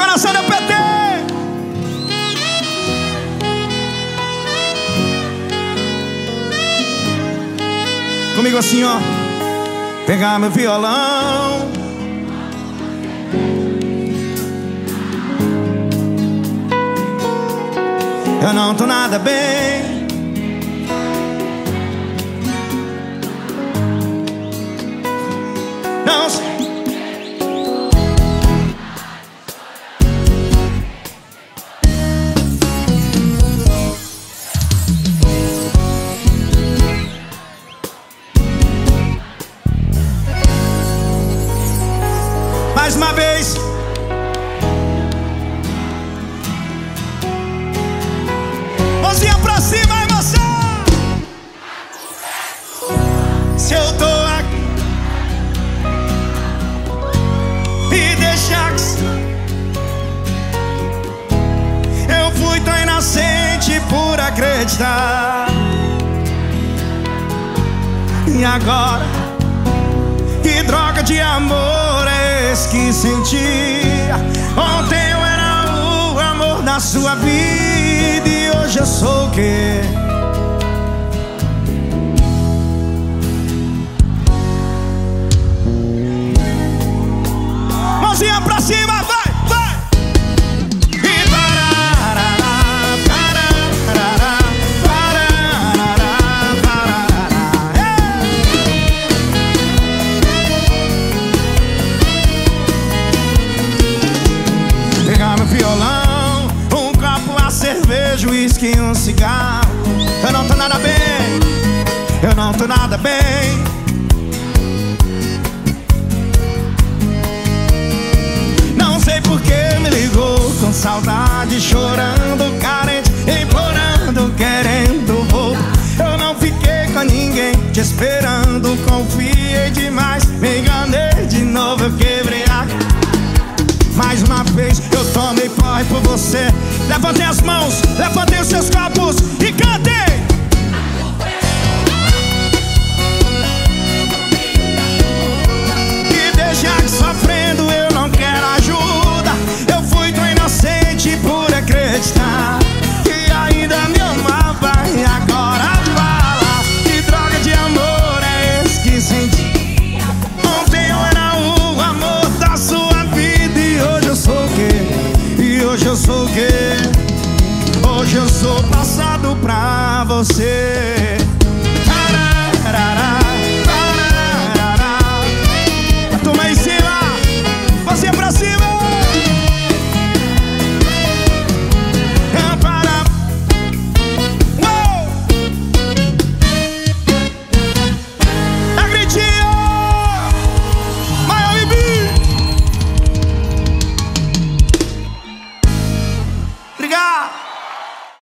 coração do PT. Comigo assim, ó. Pegar meu violão. Eu não tô nada bem. Não sei. Mais uma vez. Mãozinha pra cima, emoção! Se eu tô aqui e deixar que eu fui tão inocente por acreditar. E agora, que droga de amor esse que sentia? Ontem eu era o amor da sua vida e hoje eu sou o quê? Mãozinha pra cima, cigarro. Eu não tô nada bem, eu não tô nada bem. Não sei por que me ligou com saudade, chorando, carente, implorando, querendo voltar. Eu não fiquei com ninguém, te esperando, confiei demais, me enganei de novo, eu quebrei vez eu tomei porre por você. Levantem as mãos, levantem os seus copos e cantem. sou passado pra você.